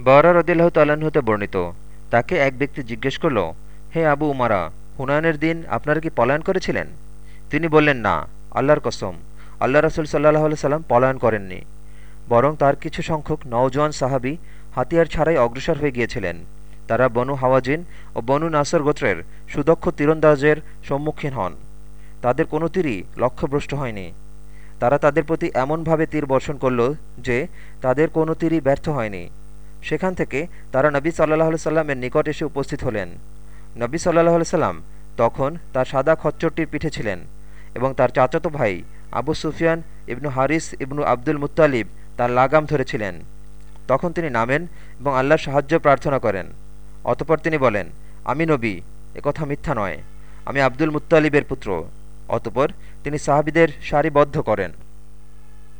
বরা রদিল্লাহ তাল্লাহতে বর্ণিত, তাকে এক ব্যক্তি জিজ্ঞেস করল, হে আবু উমারা, হুনায়নের দিন আপনারা কি পলায়ন করেছিলেন? তিনি বললেন, না, আল্লাহর কসম, আল্লাহ রসুল সাল্লাহ সাল্লাম পলায়ন করেননি, বরং তার কিছু সংখ্যক নওজোয়ান সাহাবি হাতিয়ার ছাড়াই অগ্রসর হয়ে গিয়েছিলেন। তারা বনু হাওয়াজিন ও বনু নাসর গোত্রের সুদক্ষ তীরন্দাজের সম্মুখীন হন। তাদের কোনো তীরই লক্ষ্যভ্রষ্ট হয়নি। তারা তাদের প্রতি এমনভাবে তীর বর্ষণ করল যে তাদের কোনো তীরই ব্যর্থ হয়নি। সেখান থেকে তারা নবী সাল্লাহ সাল্লামের নিকট এসে উপস্থিত হলেন। নবী সাল্লাহ সাল্লাম তখন তার সাদা খচ্চরটির পিঠে ছিলেন এবং তার চাচাতো ভাই আবু সুফিয়ান ইবনু হারিস ইবনু আব্দুল মুতালিব তার লাগাম ধরেছিলেন। তখন তিনি নামেন এবং আল্লাহর সাহায্য প্রার্থনা করেন। অতপর তিনি বলেন, আমি নবী একথা মিথ্যা নয়। আমি আব্দুল মুত্তালিবের পুত্র। অতপর তিনি সাহাবিদের সারিবদ্ধ করেন।